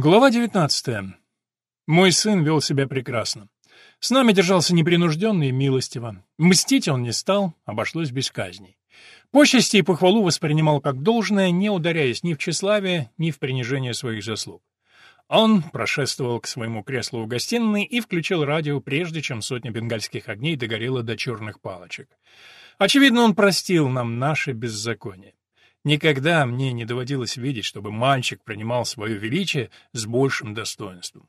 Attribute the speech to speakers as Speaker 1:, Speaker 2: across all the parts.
Speaker 1: Глава 19. Мой сын вел себя прекрасно. С нами держался непринужденно и милостиво. Мстить он не стал, обошлось без казней. Почести и похвалу воспринимал как должное, не ударяясь ни в тщеславие, ни в принижение своих заслуг. Он прошествовал к своему креслу в гостиной и включил радио, прежде чем сотня бенгальских огней догорела до черных палочек. Очевидно, он простил нам наше беззаконие. Никогда мне не доводилось видеть, чтобы мальчик принимал свое величие с большим достоинством.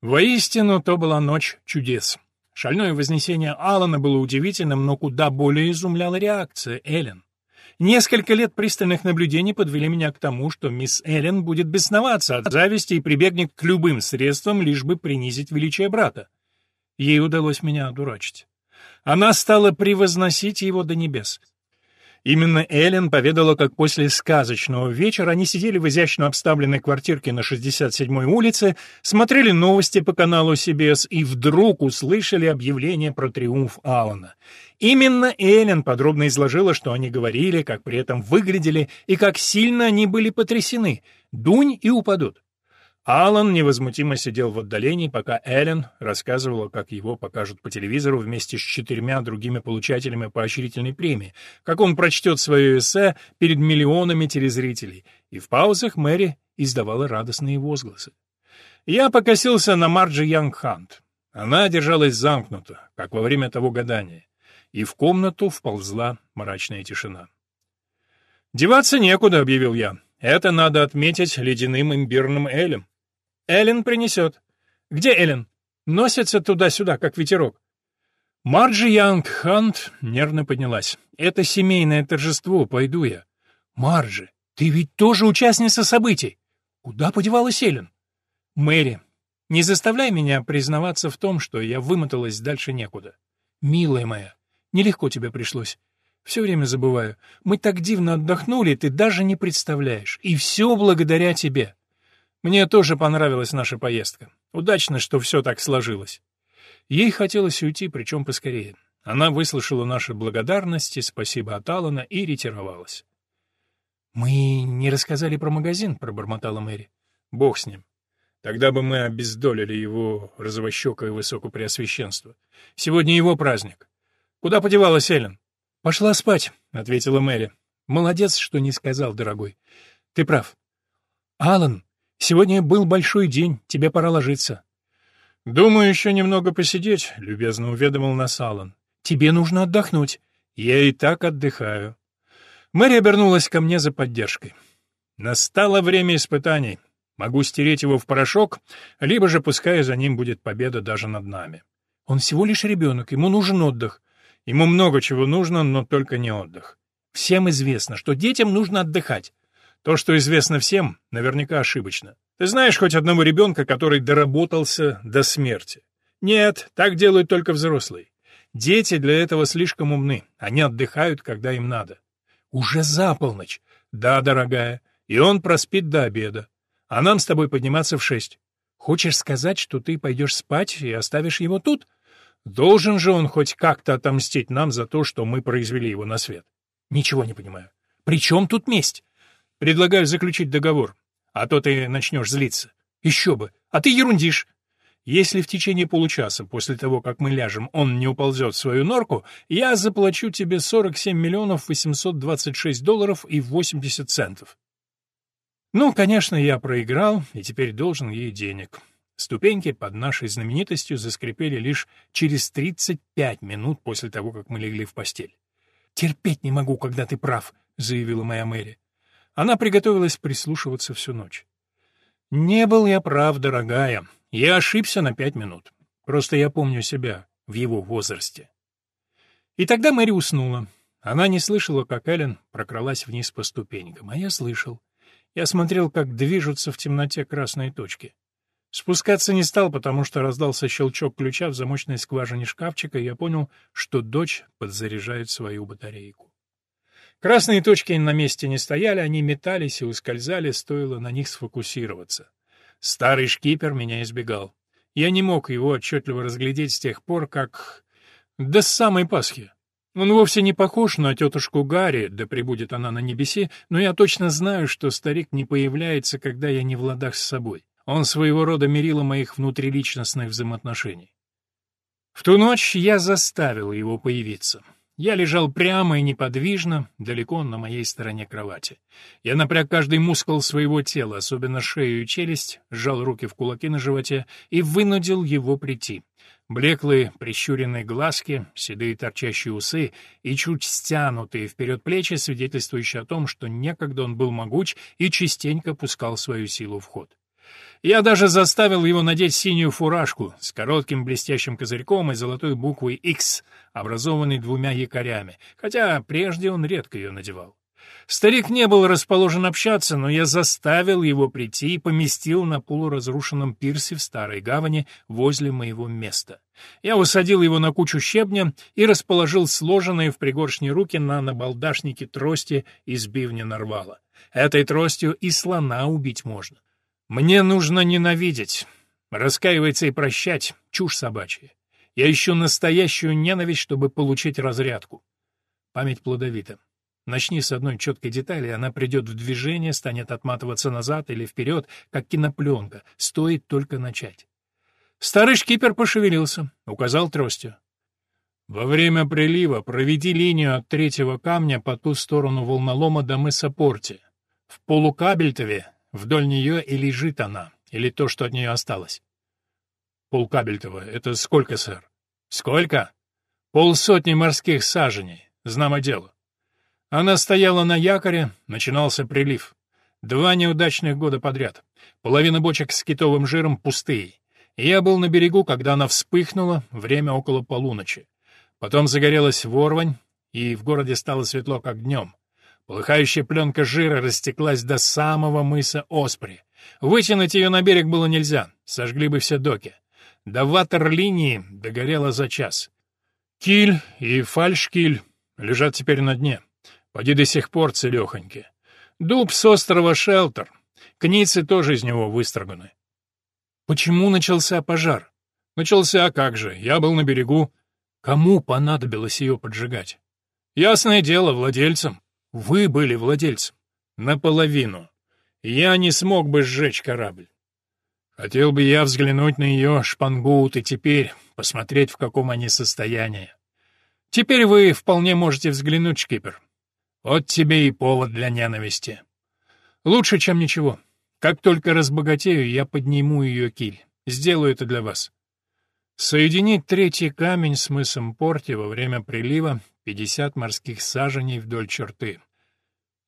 Speaker 1: Воистину, то была ночь чудес. Шальное вознесение Алана было удивительным, но куда более изумляла реакция Эллен. Несколько лет пристальных наблюдений подвели меня к тому, что мисс Эллен будет бесноваться от зависти и прибегнет к любым средствам, лишь бы принизить величие брата. Ей удалось меня одурачить. Она стала превозносить его до небес. Именно Эллен поведала, как после сказочного вечера они сидели в изящно обставленной квартирке на 67-й улице, смотрели новости по каналу CBS и вдруг услышали объявление про триумф Алана. Именно Эллен подробно изложила, что они говорили, как при этом выглядели и как сильно они были потрясены. Дунь и упадут. Алан невозмутимо сидел в отдалении, пока Эллен рассказывала, как его покажут по телевизору вместе с четырьмя другими получателями поощрительной премии, как он прочтет свое эссе перед миллионами телезрителей, и в паузах Мэри издавала радостные возгласы. Я покосился на Марджи Янг Хант. Она держалась замкнуто, как во время того гадания, и в комнату вползла мрачная тишина. «Деваться некуда», — объявил я. «Это надо отметить ледяным имбирным элем. Эллен принесет. Где Эллен? Носится туда-сюда, как ветерок. Марджи Янг Хант нервно поднялась. Это семейное торжество, пойду я. Марджи, ты ведь тоже участница событий. Куда подевалась Эллен? Мэри, не заставляй меня признаваться в том, что я вымоталась дальше некуда. Милая моя, нелегко тебе пришлось. Все время забываю. Мы так дивно отдохнули, ты даже не представляешь. И все благодаря тебе. Мне тоже понравилась наша поездка. Удачно, что все так сложилось. Ей хотелось уйти, причем поскорее. Она выслушала наши благодарности, спасибо от Алана и ретировалась. «Мы не рассказали про магазин», — пробормотала Мэри. «Бог с ним. Тогда бы мы обездолили его розовощекое высокопреосвященство. Сегодня его праздник. Куда подевалась Эллен?» «Пошла спать», — ответила Мэри. «Молодец, что не сказал, дорогой. Ты прав. Алан Сегодня был большой день, тебе пора ложиться. Думаю, еще немного посидеть, любезно уведомил нас Аллан. Тебе нужно отдохнуть. Я и так отдыхаю. Мэри обернулась ко мне за поддержкой. Настало время испытаний. Могу стереть его в порошок, либо же пускай за ним будет победа даже над нами. Он всего лишь ребенок, ему нужен отдых. Ему много чего нужно, но только не отдых. Всем известно, что детям нужно отдыхать. То, что известно всем, наверняка ошибочно. Ты знаешь хоть одного ребенка, который доработался до смерти? Нет, так делают только взрослые. Дети для этого слишком умны. Они отдыхают, когда им надо. Уже за полночь. Да, дорогая. И он проспит до обеда. А нам с тобой подниматься в шесть. Хочешь сказать, что ты пойдешь спать и оставишь его тут? Должен же он хоть как-то отомстить нам за то, что мы произвели его на свет. Ничего не понимаю. При чем тут месть? Предлагаю заключить договор, а то ты начнешь злиться. Еще бы, а ты ерундишь. Если в течение получаса после того, как мы ляжем, он не уползет в свою норку, я заплачу тебе 47 миллионов 826 долларов и 80 центов. Ну, конечно, я проиграл и теперь должен ей денег. Ступеньки под нашей знаменитостью заскрипели лишь через 35 минут после того, как мы легли в постель. «Терпеть не могу, когда ты прав», — заявила моя Мэри. Она приготовилась прислушиваться всю ночь. «Не был я прав, дорогая. Я ошибся на пять минут. Просто я помню себя в его возрасте». И тогда Мэри уснула. Она не слышала, как Эллен прокралась вниз по ступенькам, а я слышал. Я смотрел, как движутся в темноте красные точки. Спускаться не стал, потому что раздался щелчок ключа в замочной скважине шкафчика, и я понял, что дочь подзаряжает свою батарейку. Красные точки на месте не стояли, они метались и ускользали, стоило на них сфокусироваться. Старый шкипер меня избегал. Я не мог его отчетливо разглядеть с тех пор, как... До самой Пасхи. Он вовсе не похож на тетушку Гарри, да пребудет она на небесе, но я точно знаю, что старик не появляется, когда я не в ладах с собой. Он своего рода мерило моих внутриличностных взаимоотношений. В ту ночь я заставил его появиться. Я лежал прямо и неподвижно, далеко на моей стороне кровати. Я напряг каждый мускул своего тела, особенно шею и челюсть, сжал руки в кулаки на животе и вынудил его прийти. Блеклые, прищуренные глазки, седые торчащие усы и чуть стянутые вперед плечи, свидетельствующие о том, что некогда он был могуч и частенько пускал свою силу в ход. Я даже заставил его надеть синюю фуражку с коротким блестящим козырьком и золотой буквой X, образованной двумя якорями, хотя прежде он редко ее надевал. Старик не был расположен общаться, но я заставил его прийти и поместил на полуразрушенном пирсе в старой гавани возле моего места. Я усадил его на кучу щебня и расположил сложенные в пригоршни руки на набалдашнике трости из бивня нарвала. Этой тростью и слона убить можно. Мне нужно ненавидеть, раскаиваться и прощать — чушь собачья. Я ищу настоящую ненависть, чтобы получить разрядку. Память плодовита. Начни с одной четкой детали, она придет в движение, станет отматываться назад или вперед, как кинопленка. Стоит только начать. Старый шкипер пошевелился, указал тростью. Во время прилива проведи линию от третьего камня по ту сторону волнолома до мыса Порти. В полукабельтове Вдоль нее и лежит она, или то, что от нее осталось. Полкабельтова — это сколько, сэр? Сколько? Полсотни морских саженей. Знамо дело. Она стояла на якоре, начинался прилив. Два неудачных года подряд. Половина бочек с китовым жиром пустые. Я был на берегу, когда она вспыхнула, время около полуночи. Потом загорелась ворвань, и в городе стало светло, как днем. Полыхающая пленка жира растеклась до самого мыса Оспри. Вытянуть ее на берег было нельзя, сожгли бы все доки. До ватерлинии догорело за час. Киль и фальшкиль лежат теперь на дне. Поди до сих пор целехоньки. Дуб с острова Шелтер. Кницы тоже из него выстроганы. Почему начался пожар? Начался, а как же, я был на берегу. Кому понадобилось ее поджигать? Ясное дело, владельцам. Вы были владельцем. Наполовину. Я не смог бы сжечь корабль. Хотел бы я взглянуть на ее шпангут и теперь посмотреть, в каком они состоянии. Теперь вы вполне можете взглянуть, шкипер. Вот тебе и повод для ненависти. Лучше, чем ничего. Как только разбогатею, я подниму ее киль. Сделаю это для вас. Соединить третий камень с мысом Порти во время прилива — пятьдесят морских саженей вдоль черты.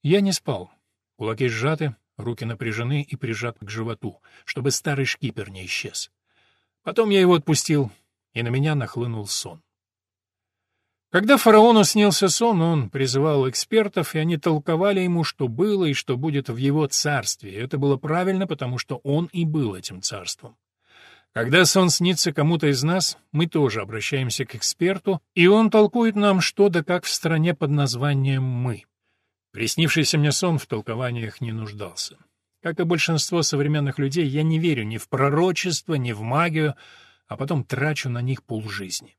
Speaker 1: Я не спал. Кулаки сжаты, руки напряжены и прижаты к животу, чтобы старый шкипер не исчез. Потом я его отпустил, и на меня нахлынул сон. Когда фараону снился сон, он призывал экспертов, и они толковали ему, что было и что будет в его царстве. Это было правильно, потому что он и был этим царством. Когда сон снится кому-то из нас, мы тоже обращаемся к эксперту, и он толкует нам что да как в стране под названием «мы». Приснившийся мне сон в толкованиях не нуждался. Как и большинство современных людей, я не верю ни в пророчество, ни в магию, а потом трачу на них полжизни.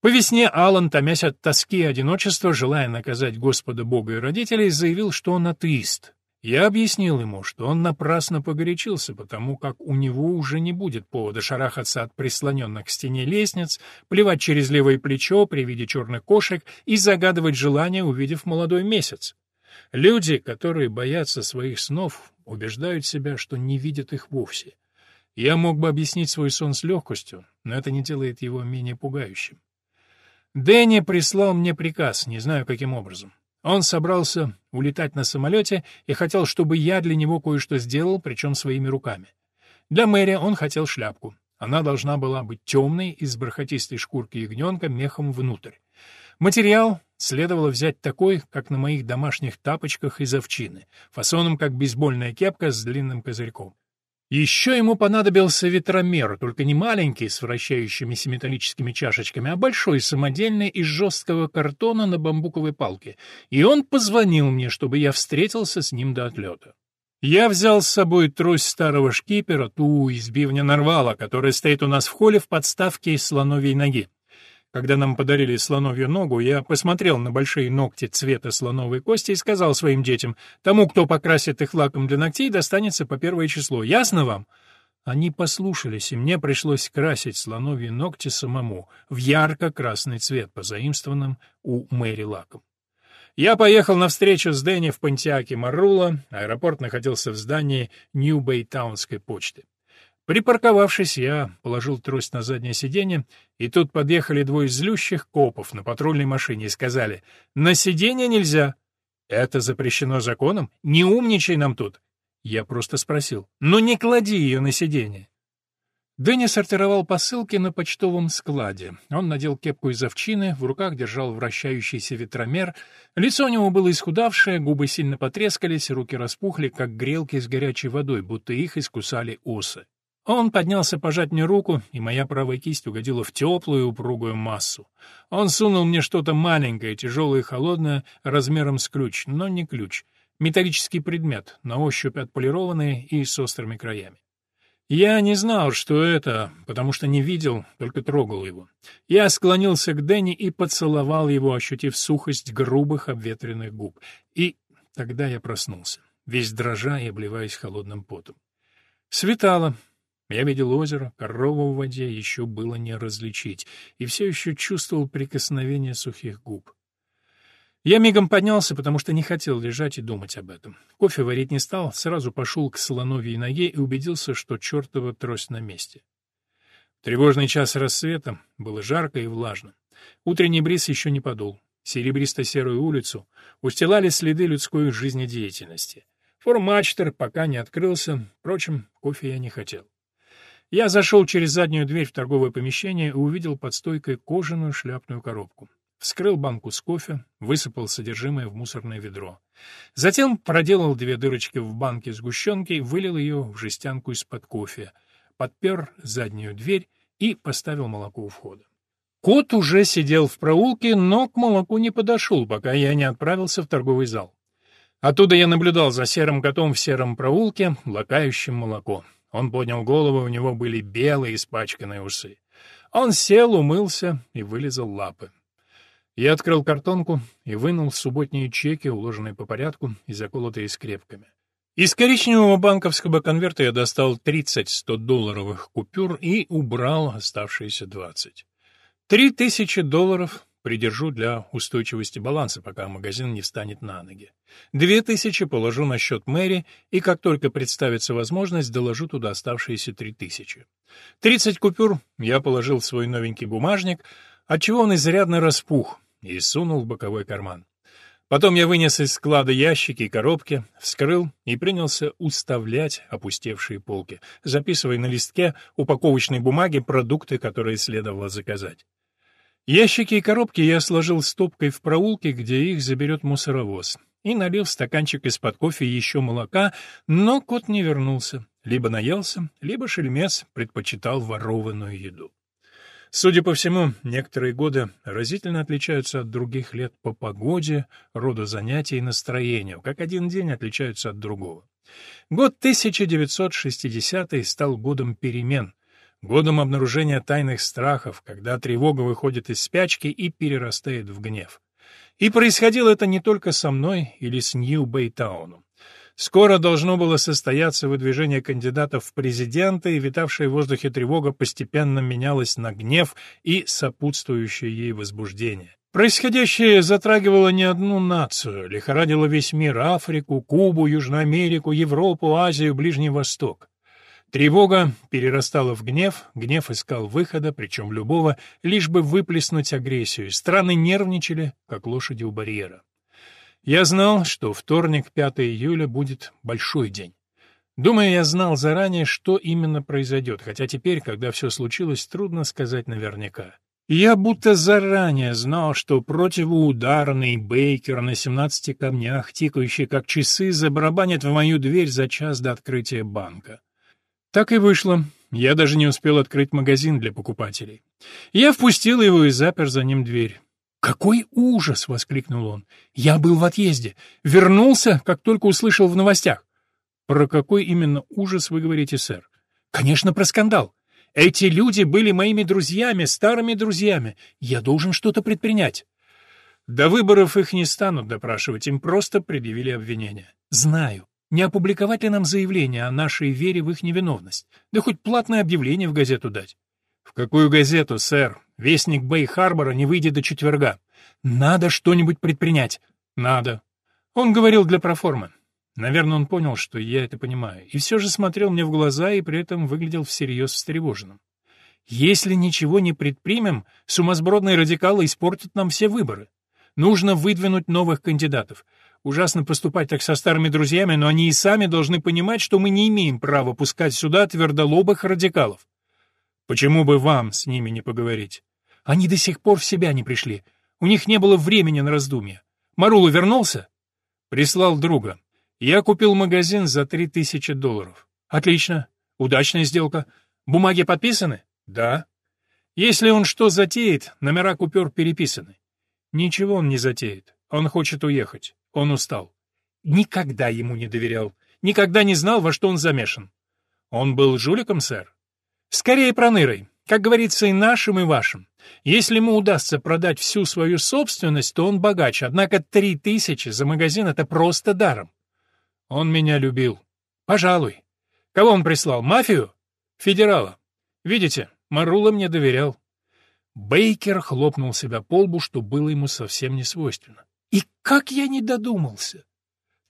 Speaker 1: По весне Алан, томясь от тоски и одиночества, желая наказать Господа Бога и родителей, заявил, что он атеист, я объяснил ему, что он напрасно погорячился, потому как у него уже не будет повода шарахаться от прислоненных к стене лестниц, плевать через левое плечо при виде черных кошек и загадывать желание, увидев молодой месяц. Люди, которые боятся своих снов, убеждают себя, что не видят их вовсе. Я мог бы объяснить свой сон с легкостью, но это не делает его менее пугающим. Дэнни прислал мне приказ, не знаю каким образом. Он собрался улетать на самолете и хотел, чтобы я для него кое-что сделал, причем своими руками. Для Мэри он хотел шляпку. Она должна была быть темной, из бархатистой шкурки ягненка, мехом внутрь. Материал следовало взять такой, как на моих домашних тапочках из овчины, фасоном как бейсбольная кепка с длинным козырьком. Еще ему понадобился ветромер, только не маленький, с вращающимися металлическими чашечками, а большой, самодельный, из жесткого картона на бамбуковой палке, и он позвонил мне, чтобы я встретился с ним до отлета. Я взял с собой трость старого шкипера, ту из бивня Нарвала, которая стоит у нас в холле в подставке из слоновьей ноги. Когда нам подарили слоновью ногу, я посмотрел на большие ногти цвета слоновой кости и сказал своим детям, тому, кто покрасит их лаком для ногтей, достанется по первое число. Ясно вам? Они послушались, и мне пришлось красить слоновьи ногти самому в ярко-красный цвет, позаимствованным у Мэри лаком. Я поехал на встречу с Дэнни в Пантиаке Марула, аэропорт находился в здании Нью-Бэйтаунской почты. Припарковавшись, я положил трость на заднее сиденье, и тут подъехали двое злющих копов на патрульной машине и сказали «На сиденье нельзя». «Это запрещено законом? Не умничай нам тут!» Я просто спросил «Ну не клади ее на сиденье». Дэнни сортировал посылки на почтовом складе. Он надел кепку из овчины, в руках держал вращающийся ветромер. Лицо у него было исхудавшее, губы сильно потрескались, руки распухли, как грелки с горячей водой, будто их искусали осы. Он поднялся пожать мне руку, и моя правая кисть угодила в теплую упругую массу. Он сунул мне что-то маленькое, тяжелое и холодное, размером с ключ, но не ключ. Металлический предмет, на ощупь отполированный и с острыми краями. Я не знал, что это, потому что не видел, только трогал его. Я склонился к Дэнни и поцеловал его, ощутив сухость грубых обветренных губ. И тогда я проснулся, весь дрожа и обливаясь холодным потом. Светало. Я видел озеро, корову в воде еще было не различить, и все еще чувствовал прикосновение сухих губ. Я мигом поднялся, потому что не хотел лежать и думать об этом. Кофе варить не стал, сразу пошел к слоновьей ноге и убедился, что чертова трость на месте. тревожный час рассвета было жарко и влажно. Утренний бриз еще не подул. Серебристо-серую улицу устилали следы людской жизнедеятельности. Формачтер пока не открылся, впрочем, кофе я не хотел. Я зашел через заднюю дверь в торговое помещение и увидел под стойкой кожаную шляпную коробку. Вскрыл банку с кофе, высыпал содержимое в мусорное ведро. Затем проделал две дырочки в банке сгущенки, вылил ее в жестянку из-под кофе, подпер заднюю дверь и поставил молоко у входа. Кот уже сидел в проулке, но к молоку не подошел, пока я не отправился в торговый зал. Оттуда я наблюдал за серым котом в сером проулке, лакающим молоко. Он поднял голову, у него были белые испачканные усы. Он сел, умылся и вылезал лапы. Я открыл картонку и вынул субботние чеки, уложенные по порядку и заколотые скрепками. Из коричневого банковского конверта я достал 30 100-долларовых купюр и убрал оставшиеся 20. Три тысячи долларов Придержу для устойчивости баланса, пока магазин не встанет на ноги. Две тысячи положу на счет Мэри, и как только представится возможность, доложу туда оставшиеся три тысячи. Тридцать купюр я положил в свой новенький бумажник, отчего он изрядно распух, и сунул в боковой карман. Потом я вынес из склада ящики и коробки, вскрыл и принялся уставлять опустевшие полки, записывая на листке упаковочной бумаги продукты, которые следовало заказать. Ящики и коробки я сложил стопкой в проулке, где их заберет мусоровоз, и налил в стаканчик из-под кофе еще молока, но кот не вернулся. Либо наелся, либо шельмец предпочитал ворованную еду. Судя по всему, некоторые годы разительно отличаются от других лет по погоде, роду занятий и настроению, как один день отличаются от другого. Год 1960 стал годом перемен, годом обнаружения тайных страхов, когда тревога выходит из спячки и перерастает в гнев. И происходило это не только со мной или с Нью-Бэйтауном. Скоро должно было состояться выдвижение кандидатов в президенты, и витавшая в воздухе тревога постепенно менялась на гнев и сопутствующее ей возбуждение. Происходящее затрагивало не одну нацию, лихорадило весь мир — Африку, Кубу, Южную Америку, Европу, Азию, Ближний Восток. Тревога перерастала в гнев, гнев искал выхода, причем любого, лишь бы выплеснуть агрессию. Страны нервничали, как лошади у барьера. Я знал, что вторник, 5 июля, будет большой день. Думаю, я знал заранее, что именно произойдет, хотя теперь, когда все случилось, трудно сказать наверняка. Я будто заранее знал, что противоударный Бейкер на 17 камнях, тикающий как часы, забарабанит в мою дверь за час до открытия банка. Так и вышло. Я даже не успел открыть магазин для покупателей. Я впустил его и запер за ним дверь. «Какой ужас!» — воскликнул он. «Я был в отъезде. Вернулся, как только услышал в новостях». «Про какой именно ужас вы говорите, сэр?» «Конечно, про скандал. Эти люди были моими друзьями, старыми друзьями. Я должен что-то предпринять. До выборов их не станут допрашивать, им просто предъявили обвинение. Знаю. Не опубликовать ли нам заявление о нашей вере в их невиновность? Да хоть платное объявление в газету дать. В какую газету, сэр? Вестник Бэй-Харбора не выйдет до четверга. Надо что-нибудь предпринять. Надо. Он говорил для проформы. Наверное, он понял, что я это понимаю, и все же смотрел мне в глаза и при этом выглядел всерьез встревоженным. Если ничего не предпримем, сумасбродные радикалы испортят нам все выборы. Нужно выдвинуть новых кандидатов. Ужасно поступать так со старыми друзьями, но они и сами должны понимать, что мы не имеем права пускать сюда твердолобых радикалов. Почему бы вам с ними не поговорить? Они до сих пор в себя не пришли. У них не было времени на раздумья. Марула вернулся? Прислал друга. Я купил магазин за три тысячи долларов. Отлично. Удачная сделка. Бумаги подписаны? Да. Если он что затеет, номера купюр переписаны. Ничего он не затеет. Он хочет уехать. Он устал. Никогда ему не доверял. Никогда не знал, во что он замешан. Он был жуликом, сэр? Скорее пронырой. Как говорится, и нашим, и вашим. Если ему удастся продать всю свою собственность, то он богач, однако три тысячи за магазин — это просто даром. Он меня любил. Пожалуй. Кого он прислал? Мафию? Федерала. Видите, Марула мне доверял. Бейкер хлопнул себя по лбу, что было ему совсем не свойственно. И как я не додумался!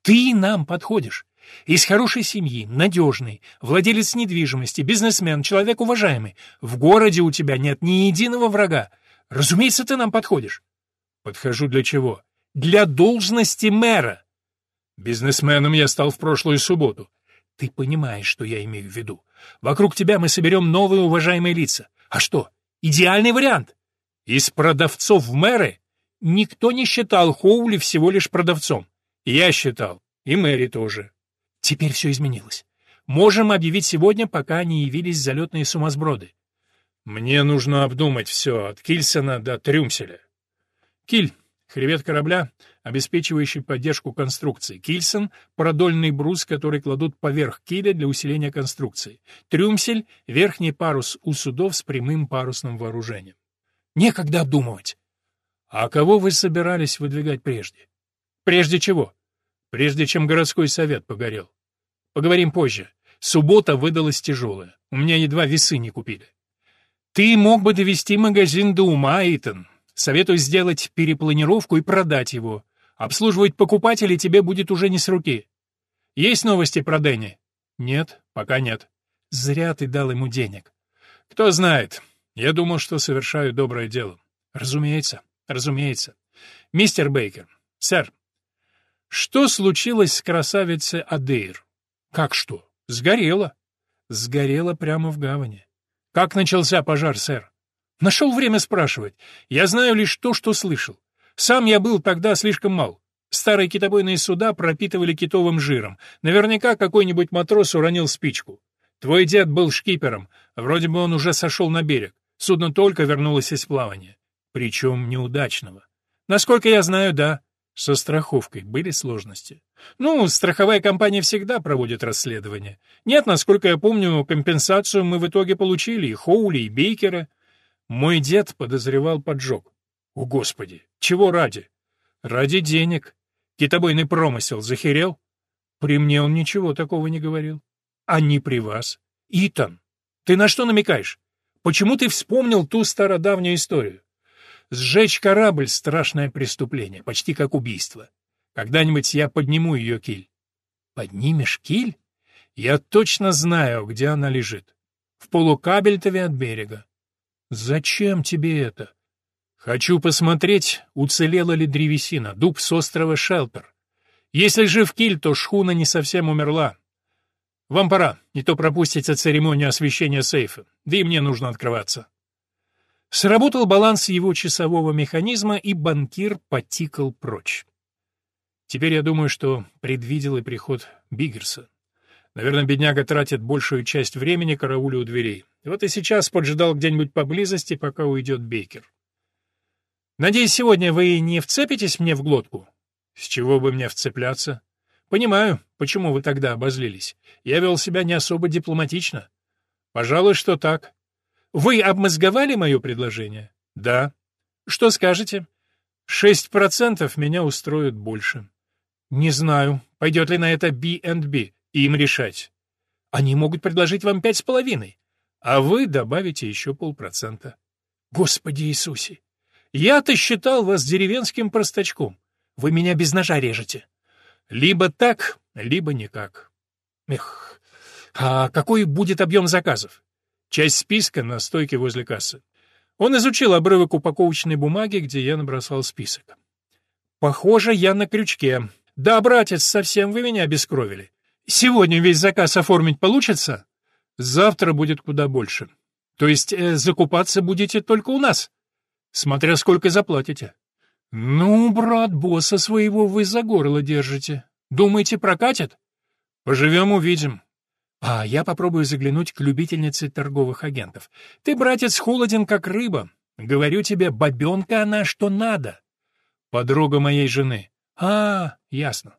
Speaker 1: Ты нам подходишь. Из хорошей семьи, надежный, владелец недвижимости, бизнесмен, человек уважаемый. В городе у тебя нет ни единого врага. Разумеется, ты нам подходишь. Подхожу для чего? Для должности мэра. Бизнесменом я стал в прошлую субботу. Ты понимаешь, что я имею в виду. Вокруг тебя мы соберем новые уважаемые лица. А что, идеальный вариант? Из продавцов в мэры никто не считал Хоули всего лишь продавцом. Я считал, и Мэри тоже. Теперь все изменилось. Можем объявить сегодня, пока не явились залетные сумасброды. Мне нужно обдумать все, от Кильсона до Трюмселя. Киль, хребет корабля, обеспечивающий поддержку конструкции. Кильсон — продольный брус, который кладут поверх киля для усиления конструкции. Трюмсель — верхний парус у судов с прямым парусным вооружением. Некогда обдумывать. А кого вы собирались выдвигать прежде? Прежде чего? Прежде чем городской совет погорел. Поговорим позже. Суббота выдалась тяжелая. У меня едва весы не купили. Ты мог бы довести магазин до ума, Итан. Советую сделать перепланировку и продать его. Обслуживать покупателей тебе будет уже не с руки. Есть новости про Дэнни? Нет, пока нет. Зря ты дал ему денег. Кто знает. Я думал, что совершаю доброе дело. Разумеется, разумеется. Мистер Бейкер, сэр, что случилось с красавицей Адейр? Как что? Сгорела. Сгорела прямо в гавани. Как начался пожар, сэр? Нашел время спрашивать. Я знаю лишь то, что слышал. Сам я был тогда слишком мал. Старые китобойные суда пропитывали китовым жиром. Наверняка какой-нибудь матрос уронил спичку. Твой дед был шкипером. Вроде бы он уже сошел на берег. Судно только вернулось из плавания. Причем неудачного. Насколько я знаю, да. Со страховкой были сложности. Ну, страховая компания всегда проводит расследование. Нет, насколько я помню, компенсацию мы в итоге получили, и Хоули, и Бейкера. Мой дед подозревал поджог. О, Господи! Чего ради? Ради денег. Китобойный промысел захерел? При мне он ничего такого не говорил. А не при вас. Итан, ты на что намекаешь? Почему ты вспомнил ту стародавнюю историю? Сжечь корабль — страшное преступление, почти как убийство. Когда-нибудь я подниму ее киль. Поднимешь киль? Я точно знаю, где она лежит. В полукабельтове от берега. Зачем тебе это? Хочу посмотреть, уцелела ли древесина, дуб с острова Шелпер. Если жив Киль, то шхуна не совсем умерла. Вам пора, не то пропустите церемонию освещения сейфа, да и мне нужно открываться. Сработал баланс его часового механизма, и банкир потикал прочь. Теперь я думаю, что предвидел и приход Биггерса. Наверное, бедняга тратит большую часть времени карауля у дверей. Вот и сейчас поджидал где-нибудь поблизости, пока уйдет Бейкер. Надеюсь, сегодня вы не вцепитесь мне в глотку? С чего бы мне вцепляться? Понимаю, почему вы тогда обозлились. Я вел себя не особо дипломатично. Пожалуй, что так. Вы обмозговали мое предложение?
Speaker 2: Да.
Speaker 1: Что скажете?
Speaker 2: Шесть процентов меня устроит больше.
Speaker 1: Не знаю, пойдет ли на это B&B, им решать. Они могут предложить вам пять с половиной, а вы добавите еще полпроцента. Господи Иисусе! Я-то считал вас деревенским простачком. Вы меня без ножа режете. Либо так, либо никак. Эх, а какой будет объем заказов? Часть списка на стойке возле кассы. Он изучил обрывок упаковочной бумаги, где я набросал список. «Похоже, я на крючке. Да, братец, совсем вы меня обескровили. Сегодня весь заказ оформить получится? Завтра будет куда больше. То есть э, закупаться будете только у нас? Смотря сколько заплатите. Ну, брат, босса своего вы за горло держите. Думаете, прокатит? Поживем, увидим. А я попробую заглянуть к любительнице торговых агентов. Ты, братец, холоден, как рыба. Говорю тебе, бабенка она что надо. Подруга моей жены. А, ясно.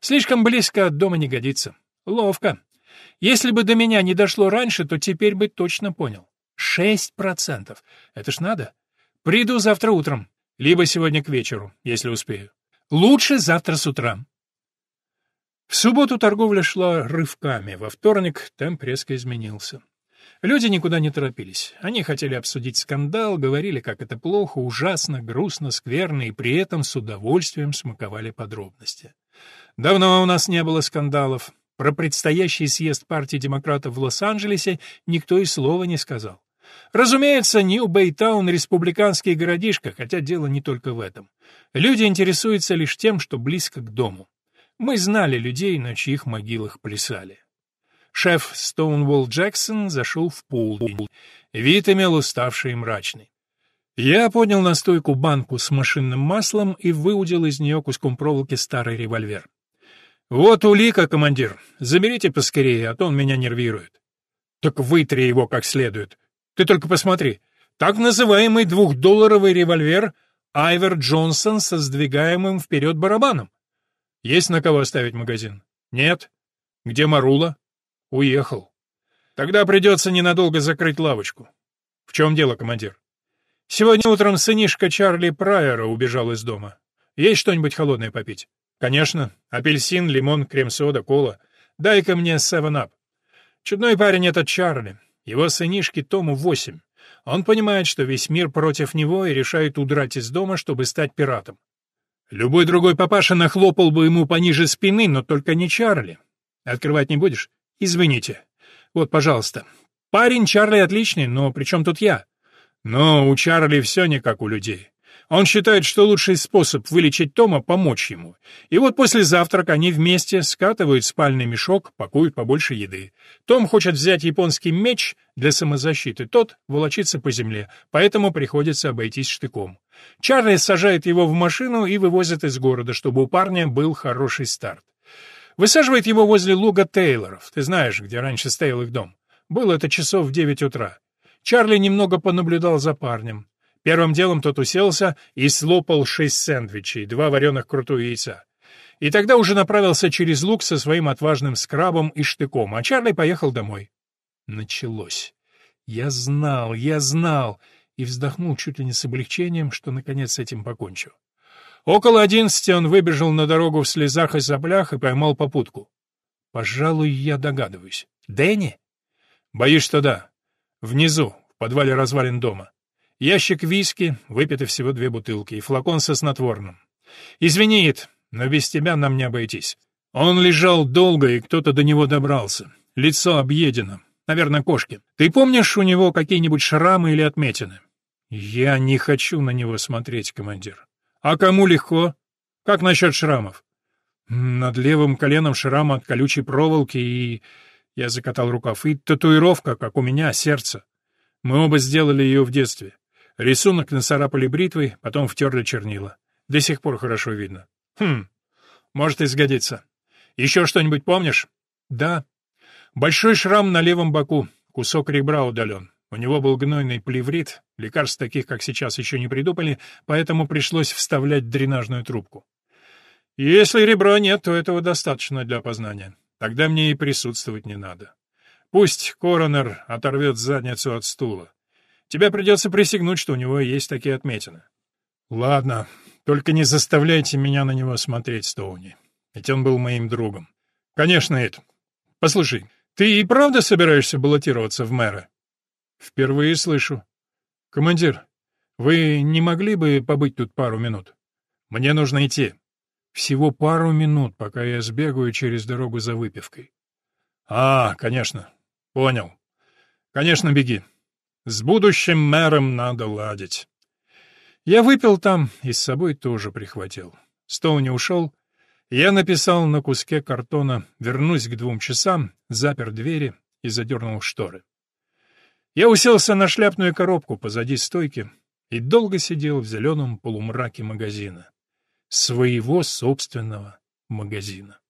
Speaker 1: Слишком близко от дома не годится. Ловко. Если бы до меня не дошло раньше, то теперь бы точно понял. Шесть процентов. Это ж надо. Приду завтра утром. Либо сегодня к вечеру, если успею. Лучше завтра с утра. В субботу торговля шла рывками, во вторник темп резко изменился. Люди никуда не торопились. Они хотели обсудить скандал, говорили, как это плохо, ужасно, грустно, скверно, и при этом с удовольствием смаковали подробности. Давно у нас не было скандалов. Про предстоящий съезд партии демократов в Лос-Анджелесе никто и слова не сказал. Разумеется, Нью-Бэйтаун — республиканский городишко, хотя дело не только в этом. Люди интересуются лишь тем, что близко к дому. Мы знали людей, на чьих могилах плясали. Шеф Стоунволл Джексон зашел в полдень. Вид имел уставший и мрачный. Я поднял на стойку банку с машинным маслом и выудил из нее куском проволоки старый револьвер. «Вот улика, командир. Заберите поскорее, а то он меня нервирует». «Так вытри его как следует. Ты только посмотри. Так называемый двухдолларовый револьвер Айвер Джонсон со сдвигаемым вперед барабаном. Есть на кого оставить магазин? Нет. Где Марула? Уехал. Тогда придется ненадолго закрыть лавочку. В чем дело, командир? Сегодня утром сынишка Чарли Прайера убежал из дома. Есть что-нибудь холодное попить? Конечно. Апельсин, лимон, крем-сода, кола. Дай-ка мне севен-ап. Чудной парень этот Чарли. Его сынишке Тому восемь. Он понимает, что весь мир против него и решает удрать из дома, чтобы стать пиратом. Любой другой папаша нахлопал бы ему пониже спины, но только не Чарли. Открывать не будешь? Извините. Вот, пожалуйста. Парень Чарли отличный, но при чем тут я? Но у Чарли все не как у людей. Он считает, что лучший способ вылечить Тома — помочь ему. И вот после завтрака они вместе скатывают спальный мешок, пакуют побольше еды. Том хочет взять японский меч для самозащиты, тот волочится по земле, поэтому приходится обойтись штыком. Чарли сажает его в машину и вывозит из города, чтобы у парня был хороший старт. Высаживает его возле луга Тейлоров, ты знаешь, где раньше стоял их дом. Было это часов в девять утра. Чарли немного понаблюдал за парнем. Первым делом тот уселся и слопал шесть сэндвичей, два вареных крутого яйца. И тогда уже направился через луг со своим отважным скрабом и штыком, а Чарли поехал домой. Началось. Я знал, я знал, и вздохнул чуть ли не с облегчением, что наконец с этим покончу. Около одиннадцати он выбежал на дорогу в слезах и соплях и поймал попутку. Пожалуй, я догадываюсь. Дэнни? Боюсь, что да. Внизу, в подвале развалин дома. Ящик виски, выпито всего две бутылки, и флакон со снотворным. «Извини, Ит, но без тебя нам не обойтись». Он лежал долго, и кто-то до него добрался. Лицо объедено. Наверное, кошки. Ты помнишь у него какие-нибудь шрамы или отметины? Я не хочу на него смотреть, командир. А кому легко? Как насчет шрамов? Над левым коленом шрам от колючей проволоки и... Я закатал рукав. И татуировка, как у меня, сердце. Мы оба сделали ее в детстве. Рисунок нацарапали бритвой, потом втерли чернила. До сих пор хорошо видно. Хм, может и сгодится. Еще что-нибудь помнишь? Да. Большой шрам на левом боку, кусок ребра удален. У него был гнойный плеврит, лекарств таких, как сейчас, еще не придумали, поэтому пришлось вставлять дренажную трубку. Если ребра нет, то этого достаточно для опознания. Тогда мне и присутствовать не надо. Пусть коронер оторвет задницу от стула. Тебе придется присягнуть, что у него есть такие отметины. Ладно, только не заставляйте меня на него смотреть, Стоуни. Ведь он был моим другом. Конечно, Эд. Послушай, ты и правда собираешься баллотироваться в мэра? Впервые слышу. Командир, вы не могли бы побыть тут пару минут? Мне нужно идти. Всего пару минут, пока я сбегаю через дорогу за выпивкой. А, конечно. Понял. Конечно, беги. С будущим мэром надо ладить. Я выпил там и с собой тоже прихватил. Стоуни ушел. Я написал на куске картона «Вернусь к двум часам», запер двери и задернул шторы. Я уселся на шляпную коробку позади стойки и долго сидел в зеленом полумраке магазина. Своего собственного магазина.